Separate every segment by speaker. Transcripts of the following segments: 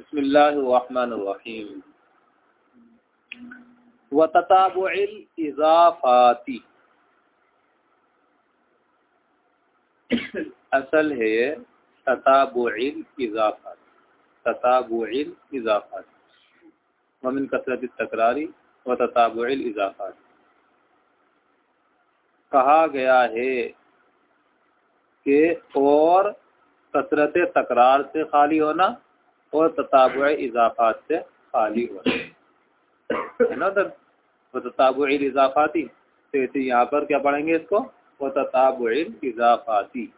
Speaker 1: बसमीम व तताबुल इजाफाती। असल है ये तताबुल इजाफात। तताबुल इजाफात। वमिन कसरत तकरारी व तताबुल इजाफात। कहा गया है कि और कसरत तकरार से खाली होना और तताब इजाफात से खाली होना है ना सर वो तताब इजाफाती। तो इसे यहाँ पर क्या पढ़ेंगे इसको? वो तताब इजाफाती।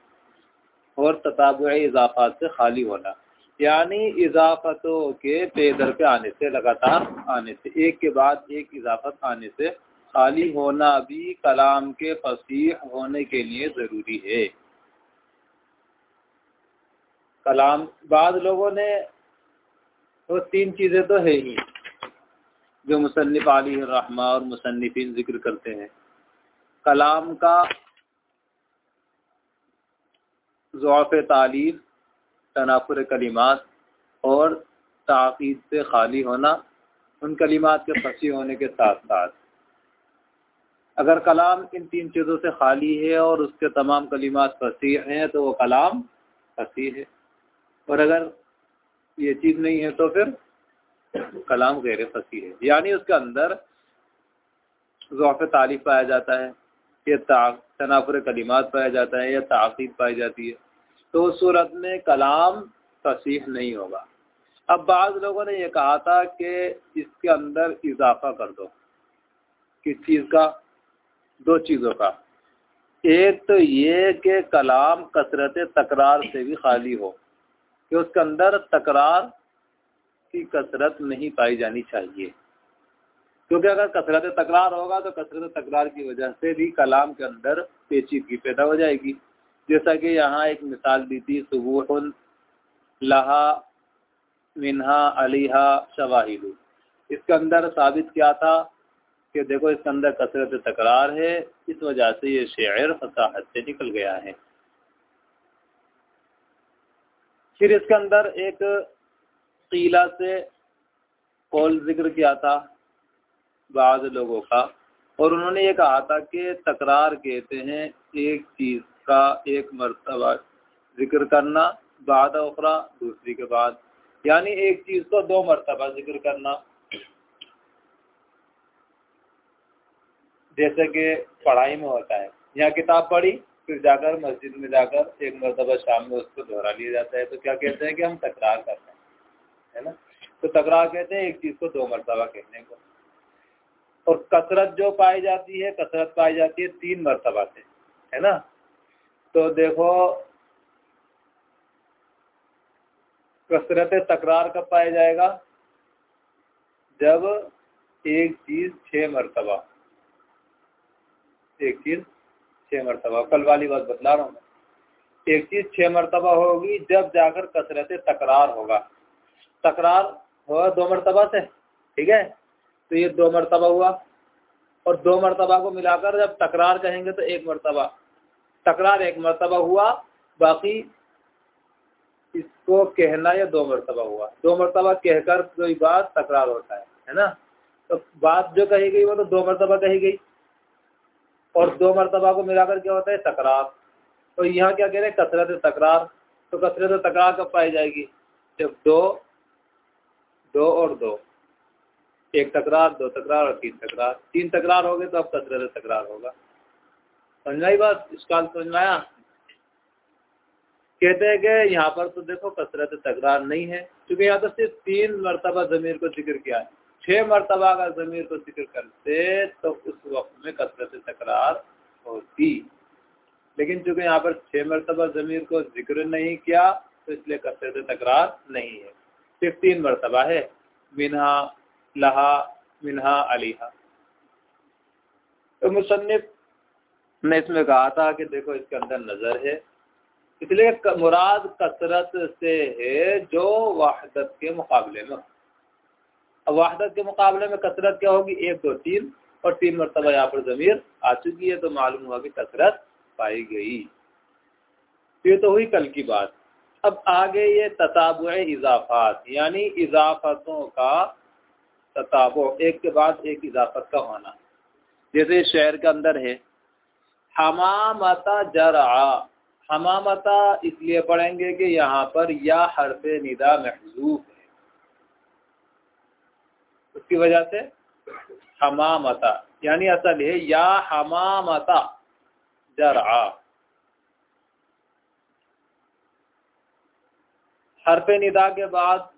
Speaker 1: और तताब इजाफात से खाली होना। यानी इजाफतों के पेदर पे आने से, लगातार आने से, एक के बाद एक इजाफत आने से खाली होना भी कलाम के फसीह होने के लिए ज़रूरी है। कलाम, बाद लोगों ने तो तीन चीज़ें तो है ही, जो मुसनफ़ अली रहमा और मुसनफिन ज़िक्र करते हैं। कलाम का ज़ौफ़ तालीफ तनाफुर कलिमात और ताक़ीद से खाली होना, उन कलिमात के फंसी होने के साथ साथ अगर कलाम इन तीन चीज़ों से खाली है और उसके तमाम कलिमात फसी हैं तो वो कलाम फसी है। और अगर ये चीज़ नहीं है तो फिर कलाम गैर फसी है। यानी उसके अंदर ज़ौफ़ तारीफ़ पाया जाता है, या तनाफुर कलिमात पाया जाता है, या ताक़ीद पाई जाती है। तो उस सूरत में कलाम फसीह नहीं होगा। अब बाज़ लोगों ने यह कहा था कि इसके अंदर इजाफा कर दो। किस चीज़ का? दो चीज़ों का। एक तो ये कि कलाम कसरत तकरार से भी खाली हो। कि उसके अंदर तकरार की कसरत नहीं पाई जानी चाहिए। क्योंकि अगर कसरत तकरार होगा तो कसरत तकरार की वजह से भी कलाम के अंदर पेचीदगी पैदा हो जाएगी। जैसा कि यहाँ एक मिसाल दी थी सुबह लहा मिनहा अलीहा शवाहिदु। इसके अंदर साबित क्या था कि देखो इसके अंदर कसरत तकरार है, इस वजह से ये शेर फसाहत से निकल गया है। फिर इसके अंदर एक कीला से कौल ज़िक्र किया था बाद लोगों का, और उन्होंने ये कहा था कि तकरार कहते हैं एक चीज़ का एक मरतबा ज़िक्र करना, बाद उखरा, दूसरी के बाद। यानी एक चीज़ को दो मरतबा ज़िक्र करना। जैसे कि पढ़ाई में होता है यहाँ किताब पढ़ी फिर जाकर मस्जिद में जाकर एक मरतबा शाम में उसको दोहरा लिया जाता है। तो क्या कहते हैं कि हम तकरार करते हैं, है ना? तो तकरार कहते हैं एक चीज़ को दो मरतबा कहने को। और कसरत जो पाई जाती है, कसरत पाई जाती है तीन मरतबा से, है ना? तो देखो, कसरत तकरार कब पाया जाएगा? जब एक चीज़ छह मरतबा, एक चीज़ छह मरतबा, कल वाली बात बतला रहा हूँ एक चीज़ छह मरतबा होगी, जब जाकर कसरत तकरार होगा। तकरार होगा दो मरतबा से, ठीक है? तो ये दो मरतबा हुआ। और दो मरतबा को मिलाकर जब तकरार कहेंगे तो एक मरतबा। तकरार एक मरतबा हुआ, बाकी इसको कहना या दो मरतबा हुआ। दो मरतबा कहकर कोई बात तकरार होता है है ना? तो बात जो कही गई वो तो दो मरतबा कही गई। और दो मरतबा को मिलाकर क्या होता है? तकरार। तो यहाँ क्या कह रहे हैं? कसरत तकरार। तो कसरत तकरार कब पाई जाएगी? जब दो दो और दो। एक तकरार, दो तकरार और तीन तकरार। तीन तकरार हो गए तो अब कसरत तकरार होगा। समझ आई बात? इसकाल समझ कहते हैं कि यहाँ पर तो देखो, कसरत तकरार नहीं है। क्योंकि यहाँ तो सिर्फ़ तीन मरतबा ज़मीर को ज़िक्र किया है। छह मरतबा अगर ज़मीर को ज़िक्र करते तो उस वक्त में कसरत तकरार होती। लेकिन चूँकि यहाँ पर छह मरतबा ज़मीर को ज़िक्र नहीं किया तो इसलिए कसरत तकरार नहीं है। सिर्फ़ तीन मरतबा है, मिनहा, लहा, मिनहा, अलीहा। तो मुसन्फ ने इसमें कहा था कि देखो इसके अंदर नज़र है। इसलिए मुराद कसरत से है जो वाहदत के मुकाबले में अब वाहदत के मुकाबले में कसरत क्या होगी? एक, दो, तीन और तीन मरतबा यहाँ पर ज़मीर आ चुकी है तो मालूम हुआ कि कसरत पाई गई। ये तो हुई कल की बात। अब आगे ये तताबु इजाफात, यानी इजाफतों का तताबु, एक के बाद एक इजाफत का होना। जैसे शहर के अंदर है, हमामता जरा, हमामता इसलिए पढ़ेंगे कि यहाँ पर या हरफ निदा महजूब उसकी वजह से? हमामता। यानी असल है, या हमामता। जरा। हरफ निदा के बाद,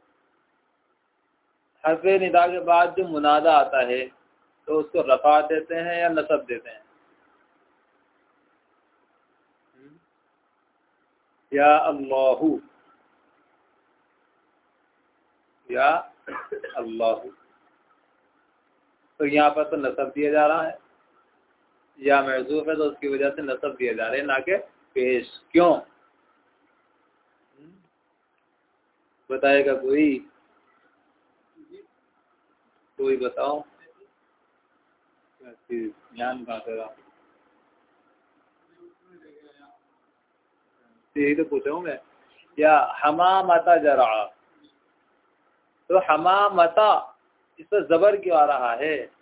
Speaker 1: हरफ निदा के बाद जो मुनादा आता है तो उसको रफा देते हैं या नसब देते हैं? या अल्लाह। या अल्लाह। तो यहाँ पर तो नसब दिया जा रहा है। या महजूफ है तो उसकी वजह से नसब दिया जा रहा है, ना कि पेश। क्यों? बताएगा कोई? कोई बताओ। ज्ञान कहाँ रहा? यही तो पूछा हूँ मैं। या हमा मता जरा। तो हमा मता इस पर जबर क्यों आ रहा है?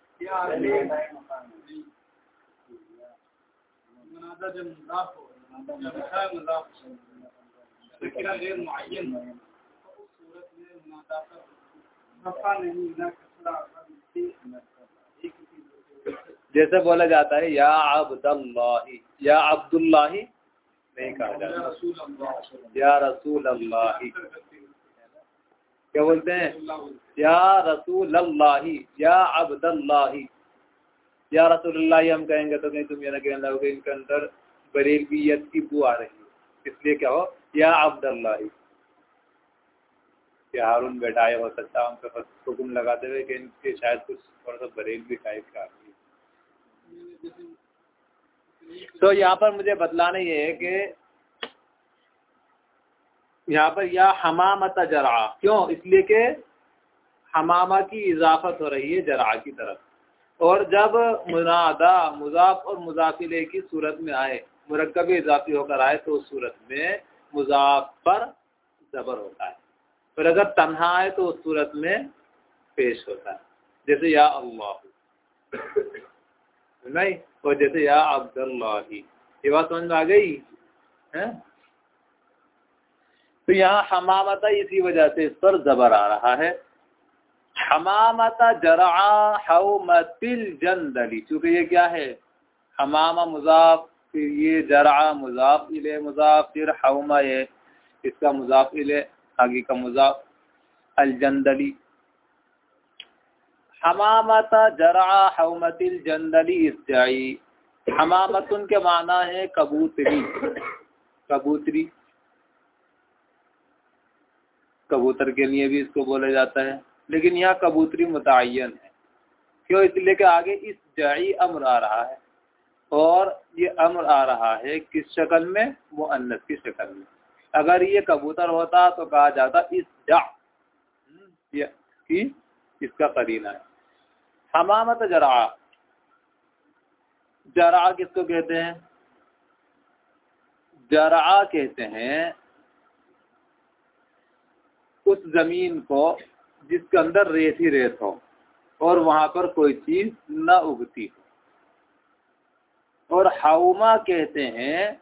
Speaker 1: जैसे बोला जाता है, या अब्दुल्लाही या अब्दुल्लाही नहीं कहा जाता। या रसूल अल्लाह क्या बोलते हैं? या रसूल अल्लाह या अब्दुल्लाही। या रसूल हम कहेंगे तो कहीं तुम ये ना कहने लगोगे, इनके अंदर बरेलवियत की बू आ रही है। इसलिए क्या हो? या अब्दुल्लाही। कि हारून बैठाए हो सकता उन पर हुक्म लगाते हुए कि इनके शायद कुछ थोड़ा सा बरेलवी टाइप का तो यहाँ पर मुझे बतलाना ये है कि यहाँ पर या हमामत जरा, क्यों? इसलिए कि हमामा की इजाफत हो रही है जरा की तरफ़। और जब मुनादा, मुजाफ और मुजाफिले की सूरत में आए मुरकब इजाफी होकर आए तो उस सूरत में मुजाफ पर जबर होता है। पर अगर तनहा आए तो उस सूरत में पेश होता है। जैसे या अल्लाह। नहीं, और जैसे या अब्दुल्लाही। ये बात समझ में आ गई? है? तो यहाँ हमामता इसी वजह से इस पर जबर आ रहा है। हमामता जरा हौमतिल जंदली। चूँकि ये क्या है? हमामा मुजाफ, फिर ये जरा मुजाफ इले मुजाफ, फिर हौमा ये, इसका मुजाफ इले, आगे का मुजाफ अलजंदली हमामता जरा हौमतिल जंदली इसजाई हमामतुन के माना है कबूतरी। कबूतरी। कबूतर के लिए भी इसको बोला जाता है। लेकिन यहाँ कबूतरी मुतन है। क्यों? इसलिए कि आगे इस जाई अम्र आ रहा है। और ये अम्र आ रहा है किस शक्ल में? मुअन्नस की शक्ल में। अगर ये कबूतर होता तो कहा जाता इस जा। कि इसका करीना है। हमामत जरा। जरा किसको कहते हैं? जरा कहते हैं उस ज़मीन को जिसके अंदर रेत ही रेत हो और वहाँ पर कोई चीज़ न उगती हो। और हाउमा कहते हैं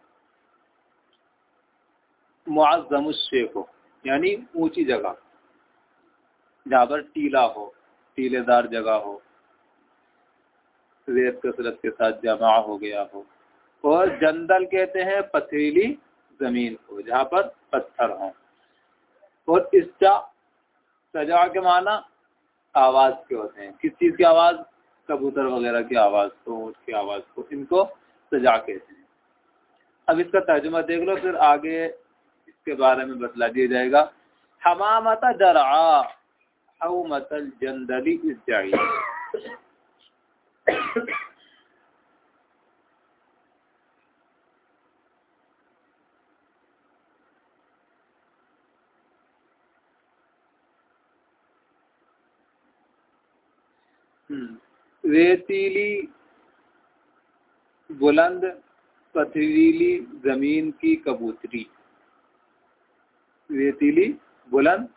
Speaker 1: मुआजमुशे को, यानी ऊँची जगह, जहाँ पर टीला हो, टीलेदार जगह हो, रेत कसरत के साथ जमा हो गया हो। और जंदल कहते हैं पथरीली ज़मीन को जहाँ पर पत्थर हो। और इसका सजा के माना आवाज़ के होते हैं। किस चीज़ की आवाज़? कबूतर वगैरह की आवाज़ को ऊँट की आवाज़ को इनको सजा कहते हैं। अब इसका तर्जुमा देख लो, फिर आगे इसके बारे में बतला दिया जाएगा। हमामता जरा मतल जंदली इस जाई। रेतीली बुलंद पथरीली ज़मीन की कबूतरी। रेतीली बुलंद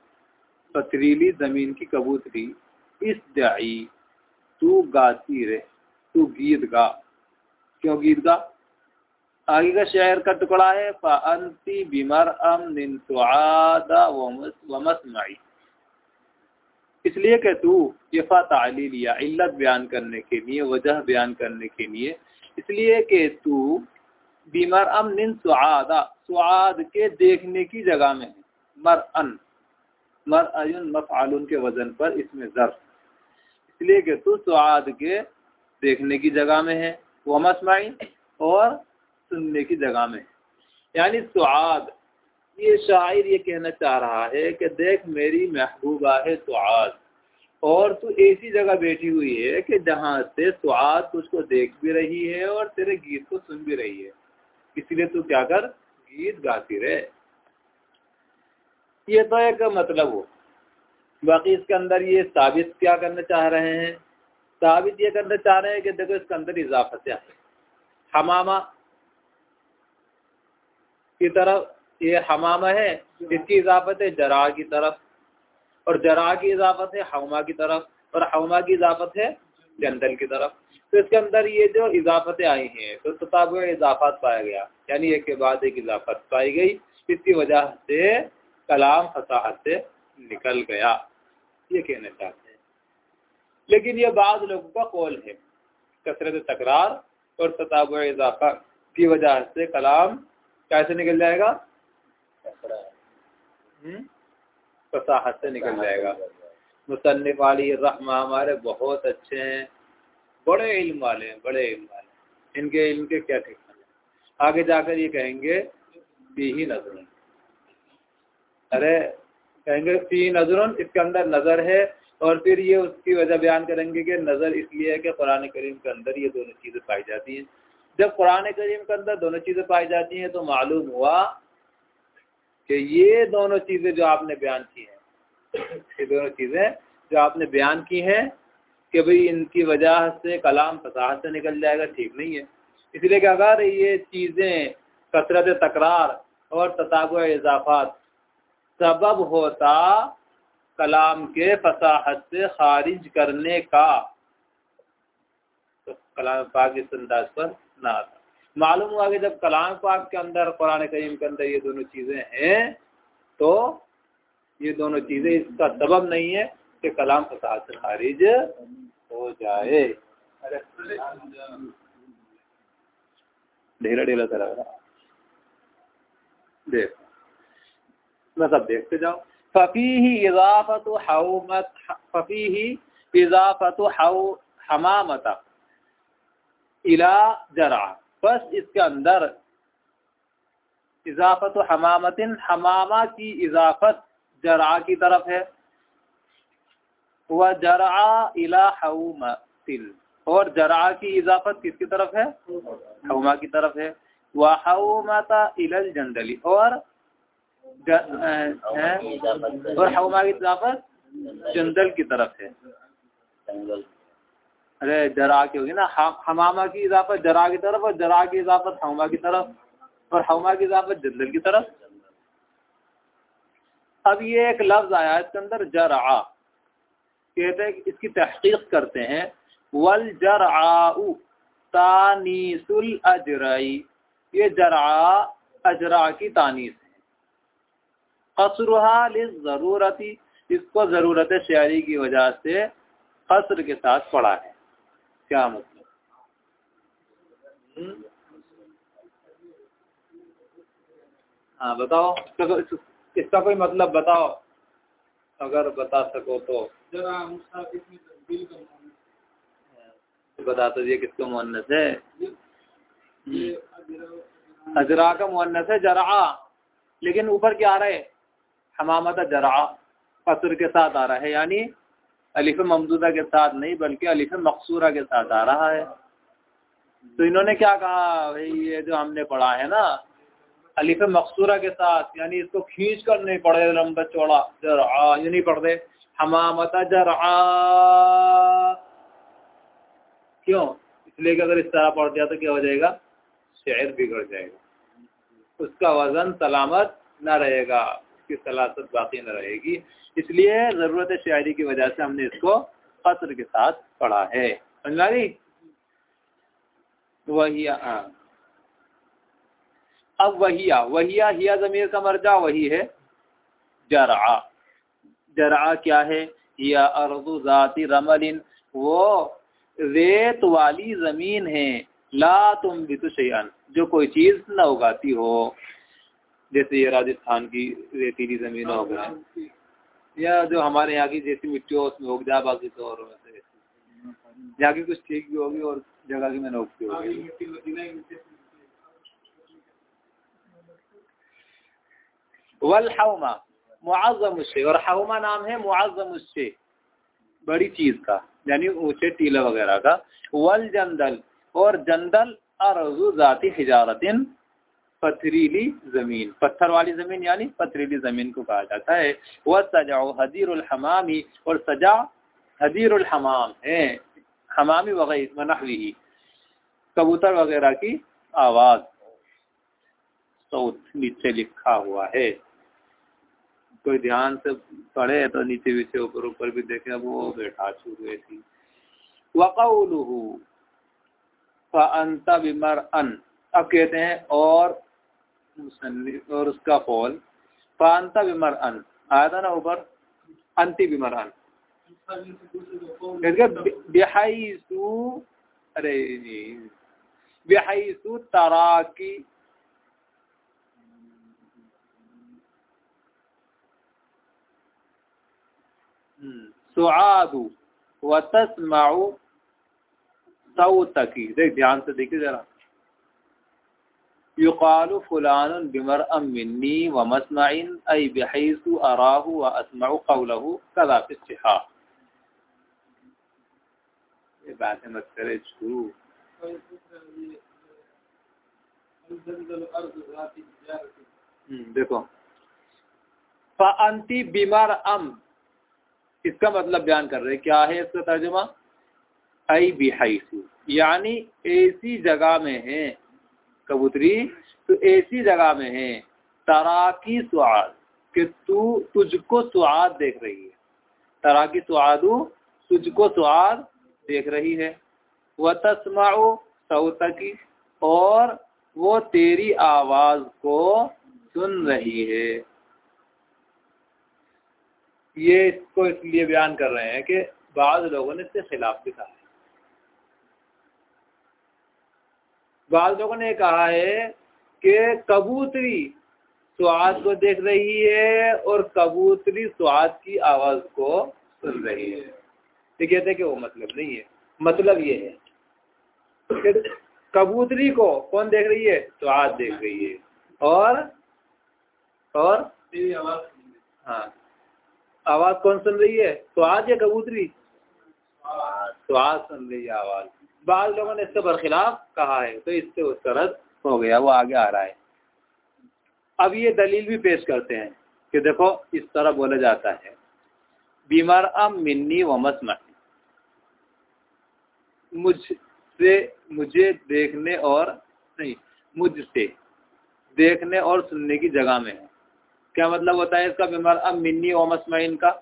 Speaker 1: पथरीली ज़मीन की कबूतरी। इस दाई तू गाती रहे, तू गीत गा। क्यों गीत गा? आगे का शहर का टुकड़ा है फ़ानती बिमर अम निंतुआदा वमसमाई इसलिए कि तू, यफा तालीलिया इल्लत बयान करने के लिए, वजह बयान करने के लिए, इसलिए कि तू बीमार अम निन सुआदा, सुआद के देखने की जगह में है। मर अन मर अन मफ़ालून के वज़न पर इसमें जर इसलिए कि तू सुआद के देखने की जगह में है वमसमाई और सुनने की जगह में यानी सुआद ये शायर ये कहना चाह रहा है कि देख मेरी महबूबा है सुआद। और तू ऐसी जगह बैठी हुई है कि जहाँ से सुआद तुझको देख भी रही है और तेरे गीत को सुन भी रही है। इसलिए तू क्या कर? गीत गाती रहे। ये तो एक मतलब हो। बाकी इसके अंदर ये साबित क्या करना चाह रहे हैं? साबित ये करना चाह रहे हैं कि देखो इसके अंदर इजाफत है। हमामा की तरफ़ ये हमामा है, इसकी इजाफत है जरा की तरफ़, और जरा की इजाफत है हमा की तरफ़, और हमा की इजाफत है जंदल की तरफ़। तो इसके अंदर ये जो इजाफतें आई हैं तो तताब इजाफत पाया गया। यानी एक के बाद एक इजाफत पाई गई। इसकी वजह से कलाम फसाहत से निकल गया। ये कहना चाहते हैं। लेकिन ये बाद लोगों का कौल है। कसरत तकरार और तताब इजाफा की वजह से कलाम कैसे निकल जाएगा? फसाहत से निकल जाएगा। मुसनफ़ वाली रहमा हमारे बहुत अच्छे हैं। बड़े इल्म वाले हैं बड़े इल्म वाले इनके इल्म के क्या ठिकाने आगे जाकर ये कहेंगे फ़ी ही नज़र अरे कहेंगे फ़ी नज़र इसके अंदर नज़र है। और फिर ये उसकी वजह बयान करेंगे कि नज़र इसलिए है कि कुरान करीम के अंदर ये दोनों चीज़ें पाई जाती हैं। जब कुरान करीम के अंदर दोनों चीज़ें पाई जाती हैं तो मालूम हुआ कि ये दोनों चीज़ें जो आपने बयान की हैं, ये दोनों चीज़ें जो आपने बयान की हैं कि भाई इनकी वजह से कलाम फसाहत से निकल जाएगा, ठीक नहीं है। इसलिए कि अगर ये चीज़ें कसरत तकरार और तताब इजाफात सबब होता कलाम के फसाहत से खारिज करने का। तो कलाम पाक इस अंदाज पर ना आता। मालूम हुआ कि जब कलाम पाक के अंदर कुरान करीम के अंदर ये दोनों चीज़ें हैं तो ये दोनों चीज़ें इसका सबब नहीं है कि कलाम फसाद से खारिज हो जाए। ढेला ढेला सा लग रहा देख, मैं सब देखते जाओ फफी ही इजाफत हवमत फफी ही इजाफत हव हमामता इला जरा बस इसके अंदर इजाफत हमामतिन हमामा की इजाफत जरा की तरफ़ है। वह जरा इला हऊमतिन और जरा की इजाफत किसकी तरफ़ है? हऊमा की तरफ़ है। वह हऊमता इलल जंदली और और हऊमा की इजाफत जंदल की तरफ़ है। अरे जरा की होगी ना हमामा की इजाफत जरा की तरफ़ और जरा की इजाफत हमा की तरफ़ और हमा की इजाफत जंदल की तरफ़। अब ये एक लफ्ज आया इसके अंदर, जरा। कहते हैं इसकी तहकीक करते हैं, वल जराऊ तानीसुल अजराई। ये जरा, अजरा की तानीस। है कसरुहा ज़रूरती इसको ज़रूरत शायरी की वजह से कसर के साथ पढ़ा है। क्या मतलब? हम्म? हाँ बताओ। इसका कोई मतलब बताओ। अगर बता सको तो। बता तो ये किसको मोहनस है। अजरा का मोहनस है जरा। लेकिन ऊपर क्या आ रहा है? हमामत जरा कसर के साथ आ रहा है। यानी अलिफ ममदूदा के साथ नहीं, बल्कि अलिफ मकसूरा के साथ आ रहा है। तो इन्होंने क्या कहा? भाई, ये जो हमने पढ़ा है ना, अलिफ मकसूरा के साथ, यानी इसको खींच कर नहीं पढ़े लंबा चौड़ा जरा ये नहीं पढ़ पढ़ते। हमामता जरा क्यों? इसलिए अगर इस तरह पढ़ दिया तो क्या हो जाएगा? शहर बिगड़ जाएगा। उसका वज़न सलामत न रहेगा। उसकी सलासत बाकी न रहेगी। इसलिए ज़रूरत शायरी की वजह से हमने इसको कसर के साथ पढ़ा है। समझ रही वही हाँ। अब वहिया वहिया हिया जमीर का मर्जा वही है। जरा जरा क्या है? या अर्जु जाती रमलिन। वो रेत वाली ज़मीन है। ला तुम भी शयान जो कोई चीज़ न उगाती हो। जैसे ये राजस्थान की रेतीली ज़मीन हो गए या जो हमारे यहाँ की जैसी मिट्टी हो, उसमें उग जा बाकी तो और वैसे। यहाँ की कुछ ठीक भी होगी और जगह की मैंने होगी वल हवमा मुआजम और हवमा नाम है मुआजम बड़ी चीज़ का, यानी ऊँचे टीला वगैरह का। वल जंदल, और जंदल अरजू जाती हिजारतिन। पथरीली ज़मीन। पत्थर वाली ज़मीन यानी पथरीली ज़मीन को कहा जाता है। वह सजाओ हदीर हमामी और सजा हदीर हमाम है। हमामी वगैरह नहवी कबूतर वगैरह की आवाज़। सऊद नीचे लिखा हुआ है। कोई ध्यान से पढ़े तो नीचे पीछे ऊपर ऊपर भी देखे, वो बैठा छू गई थी वक़ौलुहु फ़अंत बिमर अन। अब कहते हैं, और और उसका कौल फ़अंत बिमर अन आया था ना ऊपर अंति बिमर अन अरे तराकी। सुआदु व तस्माउ सऊतकी देख ध्यान से देखिए जरा। युकालु फुलान बिमर अम मिन्नी व मसमाइन अई बहैसु अराहु व असमाउ कौलहु कदा फिस्हा ये बातें मत करे देखो फ़अंती बीमार अम इसका मतलब बयान कर रहे क्या है इसका तर्जुमा आई बिहाइसु यानी ऐसी जगह में है कबूतरी तो ऐसी जगह में है। तराकी स्वाद कि तू तुझको स्वाद देख रही है। तराकी स्वादु तुझको स्वाद देख रही है। वह तस्माओ सऊतकी और वो तेरी आवाज़ को सुन रही है। ये इसको इसलिए बयान कर रहे हैं कि बाद लोगों ने इसके खिलाफ भी कहा है। बाद लोगों ने कहा है कि कबूतरी स्वाद को देख रही है और कबूतरी स्वाद की आवाज़ को सुन रही है। ये कहते हैं कि वो मतलब नहीं है। मतलब ये है कबूतरी को कौन देख रही है? स्वाद देख रही है। और और? हाँ। आवाज़ कौन सुन रही है? स्वाद या कबूतरी? स्वाद सुन रही है आवाज़। बाद लोगों ने इसके बरखिलाफ कहा है तो इससे उसका रद्द हो गया, वो आगे आ रहा है। अब ये दलील भी पेश करते हैं कि देखो, इस तरह बोला जाता है, बीमार अम मिन्नी व मसम मुझसे, मुझे देखने और, नहीं, मुझसे देखने और सुनने की जगह में है। क्या मतलब होता है इसका बीमार अब मिन्नी व मसमैन का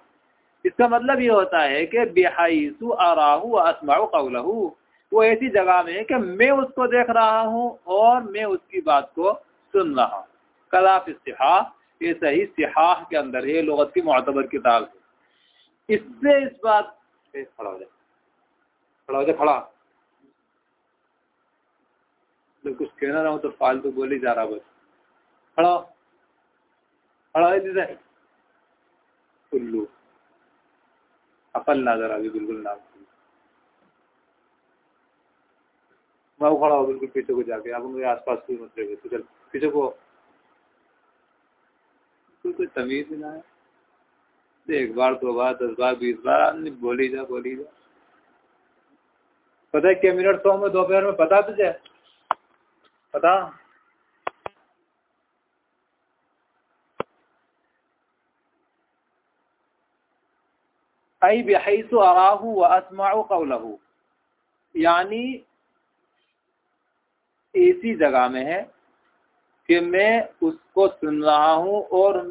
Speaker 1: इसका मतलब ये होता है कि बेहाईसु आराहू असमाऊ कौलहू। वो ऐसी जगह में है कि मैं उसको देख रहा हूँ और मैं उसकी बात को सुन रहा हूँ। कलाफ इस्तिहा ये सही सिहाह के अंदर है लगत की मोतबर किताब है। इससे इस बात खड़ा हो जाए। खड़ा हो जाए, खड़ा। जब कुछ कहना रहा हूँ तो फालतू बोली जा रहा बस। खड़ा खड़ा है उल्लू। अकल ना जरा अभी बिल्कुल ना मैं खड़ा हो बिल्कुल पीछे को जाके, आप उनके आसपास कोई मत रहे तो चल, पीछे को कोई कोई तमीज ना है एक बार, दो बार, दस बार, बीस बार, आदमी बोली जा बोली जा। पता है क्या मिनट सौ में, दोपहर में? पता तुझे? पता? आई बेहसु अराहू व असमाऊ कौलहू। यानी ऐसी जगह में है कि मैं उसको सुन रहा हूँ और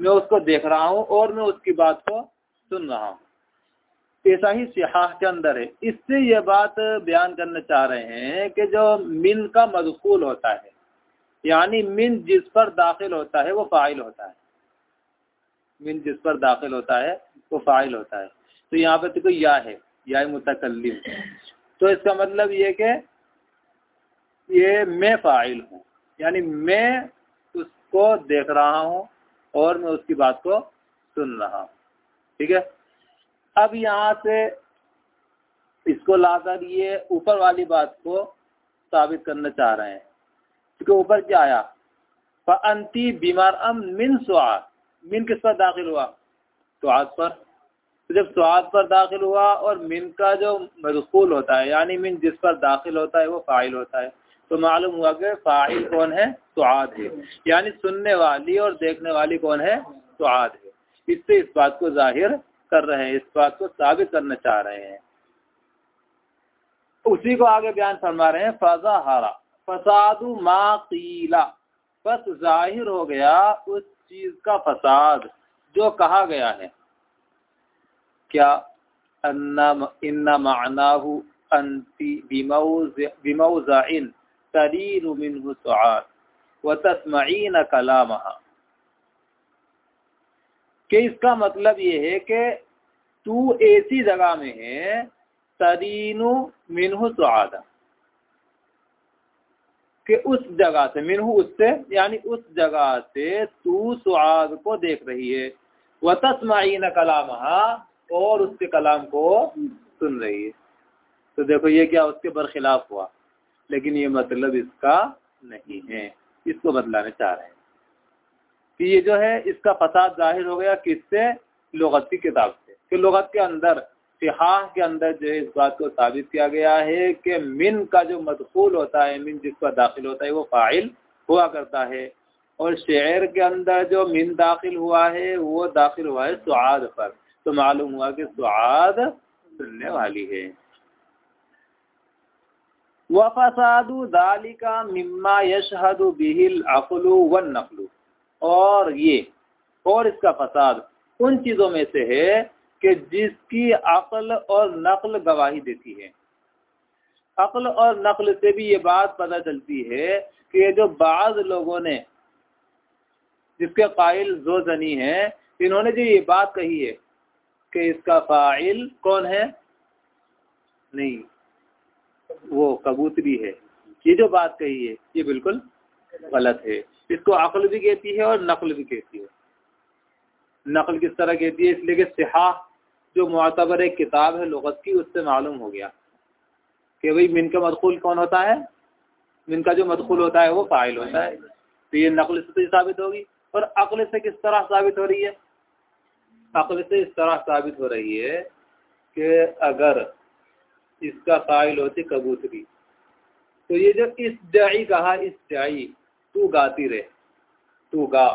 Speaker 1: मैं उसको देख रहा हूँ और मैं उसकी बात को सुन रहा हूँ। ऐसा ही सिहाह के अंदर है। इससे ये बात बयान करना चाह रहे हैं कि जो मिन का मदखूल होता है, यानी मिन जिस पर दाखिल होता है वो फ़ाइल होता है। मिन जिस पर दाखिल होता है वो फ़ाइल होता है। तो यहाँ पे देखो या है, या मुतकल्लिम। तो इसका मतलब ये कि ये मैं फ़ाइल हूँ। यानी मैं उसको देख रहा हूँ और मैं उसकी बात को सुन रहा हूँ। ठीक है? अब यहाँ से इसको लाकर ये ऊपर वाली बात को साबित करना चाह रहे हैं। क्योंकि ऊपर क्या आया? फंती बीमार अम मिन स्वाद। मिन किस पर दाखिल हुआ? स्वाद पर। तो जब स्वाद पर दाखिल हुआ और मिन का जो मदखूल होता है, यानी मिन जिस पर दाखिल होता है, वो फ़ाइल होता है। तो मालूम हुआ कि फ़ाइल कौन है? स्वाद है। यानी सुनने वाली और देखने वाली कौन है? स्वाद है। इससे इस बात को ज़ाहिर कर रहे हैं, इस बात को साबित करना चाह रहे हैं। उसी को आगे बयान फरमा रहे हैं फजा हारा फसादु माकीला बस ज़ाहिर हो गया उस चीज़ का फसाद, जो कहा गया है। क्या? अन्ना, इन्ना मानाहु अंति बिमौजाइन। तरीन मिनहु सुआद व तस्मईन कलामहा कि इसका मतलब ये है कि तू ऐसी जगह में है तरीनु मिनहु सुआदा। कि उस जगह से, मिनहु उससे, यानी उस जगह से तू सुआद को देख रही है। व तस्माइन कलामहा, और उसके कलाम को सुन रही है। तो देखो ये क्या उसके बरखिलाफ हुआ। लेकिन ये मतलब इसका नहीं है। इसको बदलाने चाह रहे हैं। कि ये जो है, इसका फसाद ज़ाहिर हो गया किससे? लगत की किताब से। कि लगत के अंदर, सिहाह के अंदर जो है, इस बात को साबित किया गया है कि मिन का जो मदखूल होता है, मिन जिस पर दाखिल होता है, वो फ़ाइल हुआ करता है। और शेर के अंदर जो मिन दाखिल हुआ है, वो दाखिल हुआ है सुआद पर। तो मालूम हुआ कि सुआद सुनने वाली है। वफसादु दालिका मिम्मा यशहदु बिहिल अकलु वन नकलु और ये, और इसका फसाद उन चीज़ों में से है कि जिसकी अकल और नकल गवाही देती है। अकल और नकल से भी ये बात पता चलती है कि ये जो बाज लोगों ने, जिसके कायल जो जनी है, इन्होंने जो ये बात कही है कि इसका फ़ाइल कौन है? नहीं। वो कबूतरी है। ये जो बात कही है, ये बिल्कुल गलत है। इसको अकल भी कहती है और नकल भी कहती है। नकल किस तरह कहती है? इसलिए कि सिहा जो मुतबर एक किताब है लगत की, उससे मालूम हो गया कि भाई मिन का मदखूल कौन होता है? मिन का जो मदखूल होता है, वो फ़ाइल होता है। तो ये नकल से तो साबित होगी। और अकल से किस तरह साबित हो रही है? अकल से इस तरह साबित हो रही है कि अगर इसका फ़ाइल होती कबूतरी। तो ये जो इस जाई कहा इस जाई, तू गाती रहे, तू गा।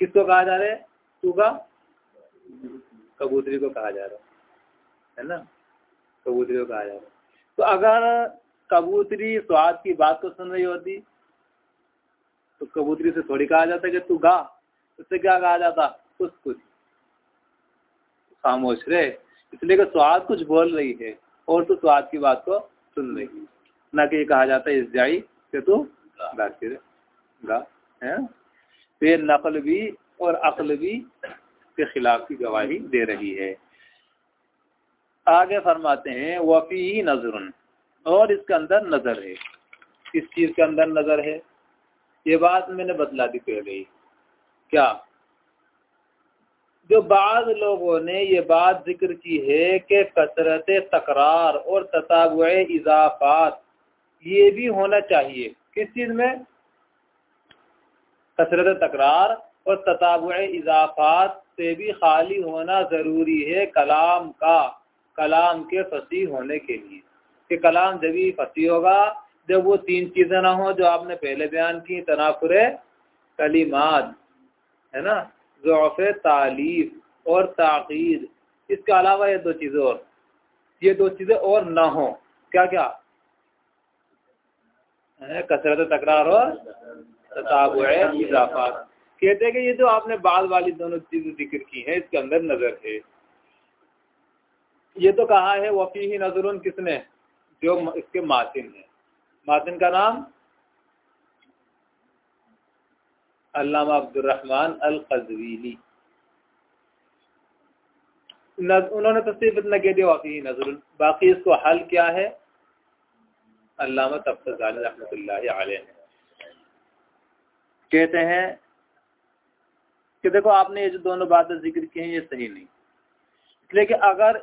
Speaker 1: किसको कहा जा रहा है? तू गा। कबूतरी को कहा जा रहा है। ना? कबूतरी को कहा जा रहा तो अगर कबूतरी स्वाद की बात को सुन रही होती तो कबूतरी से थोड़ी कहा जाता कि तू गा। उससे क्या कहा जाता? कुछ कुछ खामोश रहे। इसलिए कि स्वाद कुछ बोल रही है। और तो स्वाद की बात को सुन है ना कि कहा जाता है, इस जाई कि तू गा, है तो नकल भी और अकल भी के खिलाफ की गवाही दे रही है। आगे फरमाते हैं, वफ़ी नज़र और इसके अंदर नज़र है। किस चीज़ के अंदर नज़र है। ये बात मैंने बतला दी पहले ही। क्या? जो बाद लोगों ने ये बात ज़िक्र की है कि कसरत तकरार और तताब इजाफात, ये भी होना चाहिए। किस चीज़ में? कसरत तकरार और तताब इजाफात से भी खाली होना ज़रूरी है कलाम का, कलाम के फसी होने के लिए। कि कलाम जब ही फसी होगा, जब वो तीन चीज़ें ना हो जो आपने पहले बयान की, तनाफुर कलीमात, है ना? ज़ौफ़, तालीफ और ताक़ीद। इसके अलावा ये दो चीज़ें और। ये दो चीज़ें और ना हो। क्या क्या कसरत तकरार और इजाफात। कहते हैं कि ये जो आपने बाद वाली दोनों चीज़ें ज़िक्र की हैं, इसके अंदर नज़र है। ये तो कहा है वफी ही नज़र किसने? जो इसके मातिन है। मातिन का नाम अल्लामा अब्दुलरहमान अल कजवीली उन्होंने तो सिर्फ़ इतना कह दिया, वाकई नज़र बाकी इसको हल क्या है? अल्लामा तफ्तानी रहमत कहते हैं कि देखो, आपने ये जो दोनों बातें ज़िक्र की हैं, ये सही नहीं। इसलिए कि अगर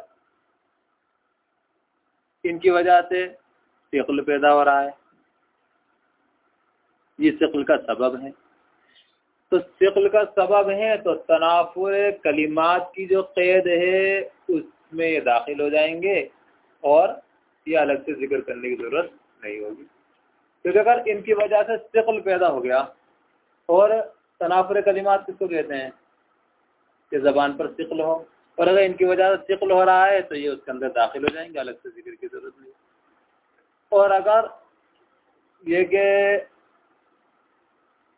Speaker 1: इनकी वजह से शिकल पैदा हो रहा है ये शिकल का सबब है। तो शिकल का सबब है तो तनाफुर कलिमात की जो कैद है, उसमें ये दाखिल हो जाएँगे और ये अलग से ज़िक्र करने की ज़रूरत नहीं होगी। क्योंकि अगर इनकी वजह से शिकल पैदा हो गया और तनाफुर कलिमात किसको कहते हैं? कि ज़बान पर शिकल हो। और अगर इनकी वजह से शिकल हो रहा है तो ये उसके अंदर दाखिल हो जाएँगे, अलग से ज़िक्र की ज़रूरत नहीं। और अगर ये कि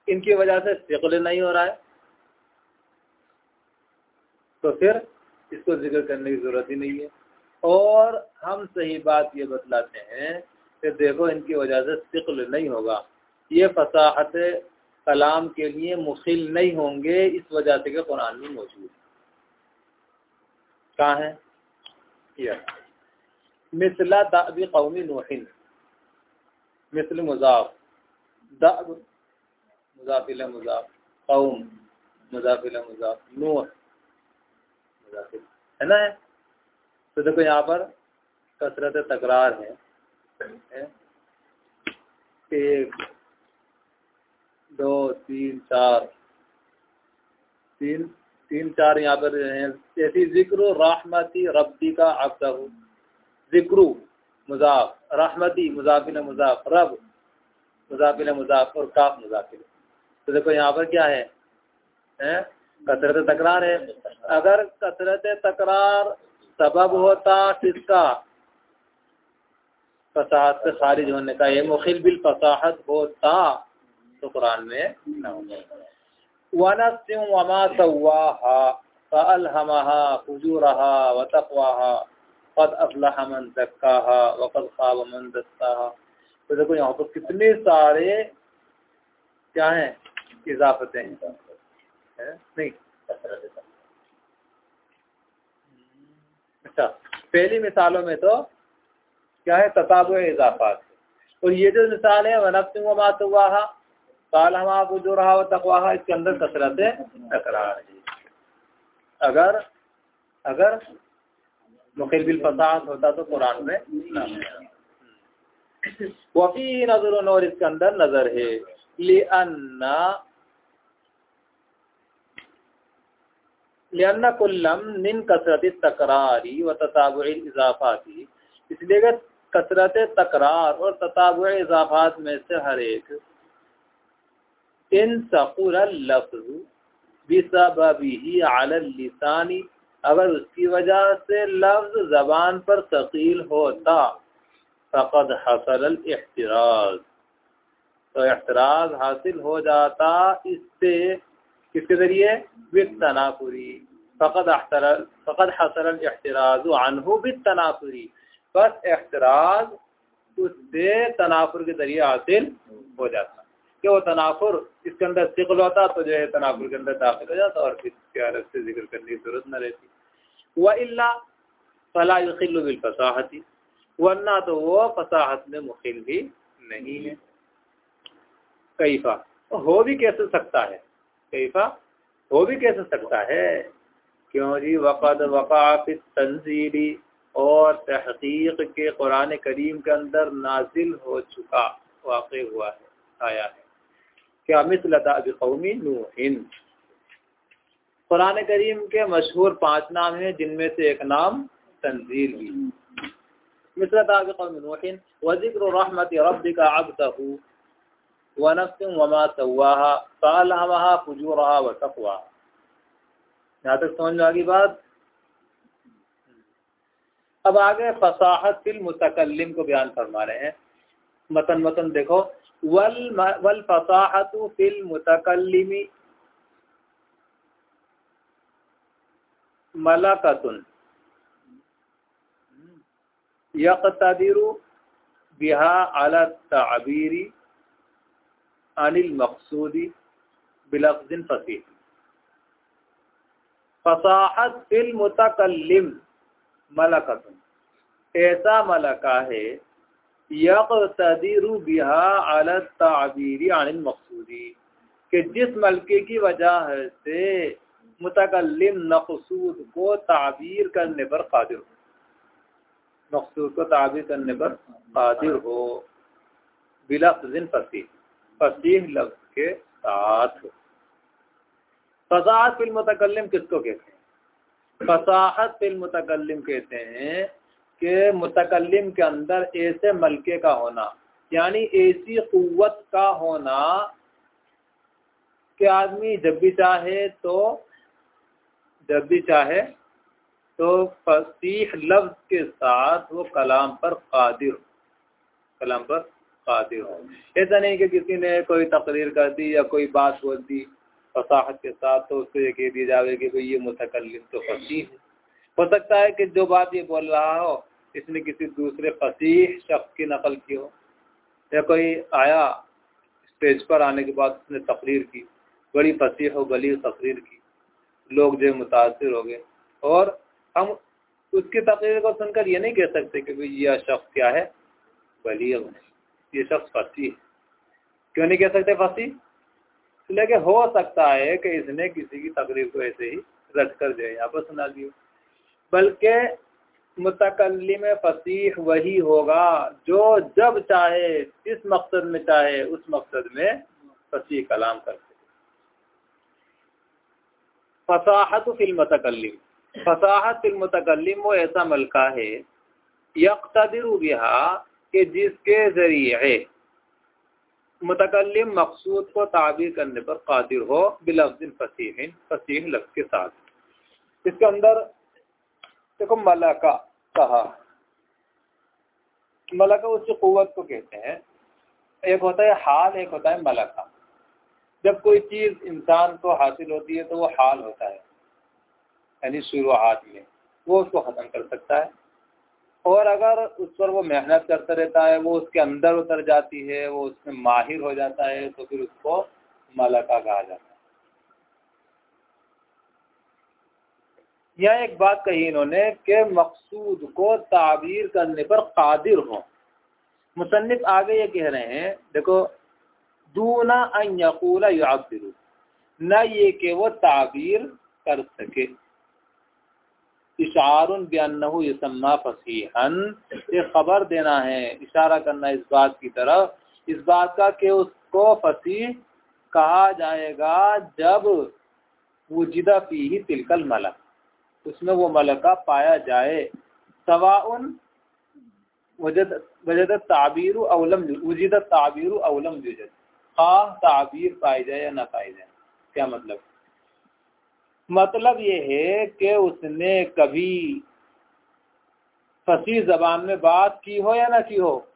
Speaker 1: इनकी वजह से शिकल नहीं हो रहा है। तो फिर इसको ज़िक्र करने की ज़रूरत ही नहीं है। और हम सही बात ये बतलाते हैं कि देखो इनकी वजह से शिकल नहीं होगा। ये फसाहत कलाम के लिए मुखिल नहीं होंगे, इस वजह से कि कुरान में मौजूद कहाँ है? यह मिसला दाबी कौमी नोहिन मिसल मुजाफ। मुजाफिल मुजाफ कौम मुजाफिल मुजाफ नूह मुजाफिल। है ना? है तो देखो यहाँ पर कसरत तकरार है, एक दो तीन चार तीन तीन चार यहाँ पर हैं। ऐसी ज़िक्र रहमती रब्बी का अब्दा ज़िक्र मुजाफ रहमती मुजाफिल मुजाफ रब मुजाफिल मुजाफ और काफ मुजाफिल। तो देखो यहाँ पर क्या है? कसरत तकरार है। अगर कसरत तकरार सबब होता किसका? फसाहत से खारिज होने का। ये मुखिल बिल फसाहत होता तो कुरान में क़द अफ़लह मन ज़क्काहा तो देखो यहाँ पर कितने सारे क्या हैं? इजाफतें नहीं। अच्छा पहली मिसालों में तो क्या है? तताब इजाफात और ये जो मिसाल है वनफ्स वमा काल हम आप जो रहा तकवाहा इसके अंदर कसरत तकरार है। अगर अगर मुखिल बिल फसाद होता तो कुरान में वफी नज़र और इसके अंदर नज़र है। लिअन्ना लिअन्ना कुल्लम मिन कसरत तकरारी व तताब इजाफाती इसलिए कसरत तकरार और तताब इजाफात में से हर एक, इन सकुर लफ्ज अगर उसकी वजह से लफ्ज जबान पर तकील होता, फ़कद हसल एहतराज तो एहतराज हासिल हो जाता इससे किसके ज़रिए? बित तनाफुरी फ़कद फ़कद हसल एहतराज अनहु बित तनाफुरी बस एहतराज उससे तनाफुर के ज़रिए हासिल हो जाता। कि वो तनाफुर इसके अंदर शिकल होता तो जो है तनाफुर के अंदर दाखिल हो जाता और फिर इसके अलग से ज़िक्र करने की ज़रूरत न रहती। व इल्ला फला बिल फसाहती। वरना तो वो फसाहत में मुखिल भी नहीं है। कैफा। तो हो भी कैसे सकता है? कैफा हो भी कैसे सकता है? क्यों जी? वक़द वक़ाफ़ तंजीली और तहकीक के कुरान करीम के अंदर नाजिल हो चुका वाक़ हुआ है, आया है। क्या मिसलता कौमी नूहिन? कुरान करीम के मशहूर पाँच नाम हैं, जिनमें से एक नाम तंजील भी मिसलता कौमी नूहिन। वजिक्र रहमत रब्बिका अब्दहू। वनफ्स वमा सवाहा फ़ालहमहा फजूरहा व यहाँ तक समझ में आ बात अब आगे फसाहत फिल मुतकलम को बयान फरमा रहे हैं मतन मतन देखो वल वल फसाहत फिल मुतकलमी मलकतुन बिहा तबीरी अनिल मकसूदी बिलफ्जिन फसीह फसाहत फिल मुतकल्लिम मलकतुन ऐसा मलका है बिहा अला मकसूदी कि जिस मलके की वजह से मुतकल्लिम नकसूद को ताबीर करने पर कादिर मकसूद को ताबीर करने पर कादिर हो बिलफ्जिन फसीह फसीह लफ्ज के साथ। फसाहत फिल किसको कहते हैं? फसाहत फिल कहते हैं कि मुतकल्लिम के अंदर ऐसे मलके का होना, यानी ऐसी कुत का होना, कि आदमी जब भी चाहे तो जब भी चाहे तो फसीह लफ्ज के साथ वो कलाम पर कादिर कलाम पर कादिर हो। ऐसा नहीं कि किसी ने कोई तकरीर कर दी या कोई बात बोल दी फसाहत के साथ तो उसको ये कह दिया जावे कि भाई ये मुतकलम तो फसीह है। हो सकता है कि जो बात ये बोल रहा हो, इसने किसी दूसरे फसीह शख्स की नकल की हो। या कोई आया स्टेज पर आने के बाद उसने तकरीर की, बड़ी फसीह हो बली तकरीर की। लोग जो मुतासर हो गए। और हम उसकी तकरीर को सुनकर ये नहीं कह सकते कि भाई यह शख्स क्या है? बली ये शख्स फंसी है। क्यों नहीं कह सकते फंसी? लेकिन हो सकता है कि इसने किसी की तकरीर को ऐसे ही रट कर जो यहाँ पर सुना दियो। बल्कि मुतकली में फसीह वही होगा जो जब चाहे जिस मकसद में चाहे, उस मकसद में फसीह कलाम करते फसाहत फिल्मतकल्लिम फसाहत फिल्मतकल्लिम वो ऐसा मलका है, यकतदिर बिहा कि जिसके ज़रिए मुतकल्लिम मकसूद को ताबीर करने पर कादिर हो बिलफ्जिन फसीह फसीह लफ्ज के साथ। इसके अंदर देखो मलका कहा। मलका उसकी क़वत को कहते हैं। एक होता है हाल, एक होता है मलका। जब कोई चीज़ इंसान को हासिल होती है तो वो हाल होता है। यानी शुरुआत में। वो उसको ख़त्म कर सकता है। और अगर उस पर वो मेहनत करता रहता है, वो उसके अंदर उतर जाती है, वो उसमें माहिर हो जाता है तो फिर उसको मलका कहा जाता है। यह एक बात कही इन्होंने कि मकसूद को ताबीर करने पर कादिर हो। मुसन्फ आगे ये कह रहे हैं, देखो, दूना अन यकूला युबिर न ये कि वो ताबीर कर सके। इशार बेअनहु यसम्मा फसीहन। ये खबर देना है, इशारा करना इस बात की तरफ़ इस बात का कि उसको फसीह कहा जाएगा जब वजिदा पी ही तिलकल मलक। उसमें वो मलका पाया जाए। सवाउन वजद वजद ताबीर अवलम वजिद ताबीर अवलम जुजद। खा ताबीर पाई जाए या ना पाई जाए। क्या मतलब? मतलब ये है कि उसने कभी फसी जबान में बात की हो या ना की हो,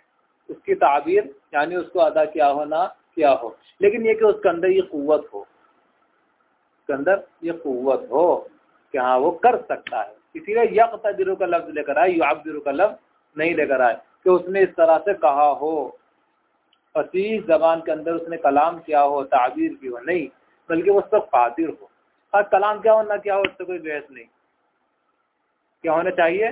Speaker 1: उसकी ताबीर, यानी उसको अदा किया हो ना किया हो। लेकिन ये कि उसके अंदर ये कुत हो। उसके अंदर ये कुत हो कि हाँ वो कर सकता है। इसीलिए यक तजर का लफ्ज लेकर आए युबिर का लफ्ज नहीं लेकर आए कि उसने इस तरह से कहा हो। फसीह जबान के अंदर उसने कलाम किया हो, ताबीर की हो, नहीं, बल्कि वो सब कादिर हो। और कलाम क्या हो, ना क्या हो, उससे कोई बहस नहीं। क्या होना चाहिए?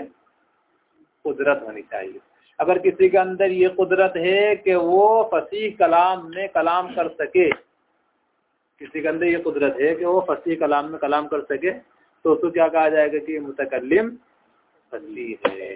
Speaker 1: कुदरत होनी चाहिए। अगर किसी के अंदर ये कुदरत है कि वो फसीह कलाम में कलाम कर सके, किसी के अंदर ये कुदरत है कि वो फसीह कलाम में कलाम कर सके तो उसको क्या कहा जाएगा कि मुतकलम फसी है।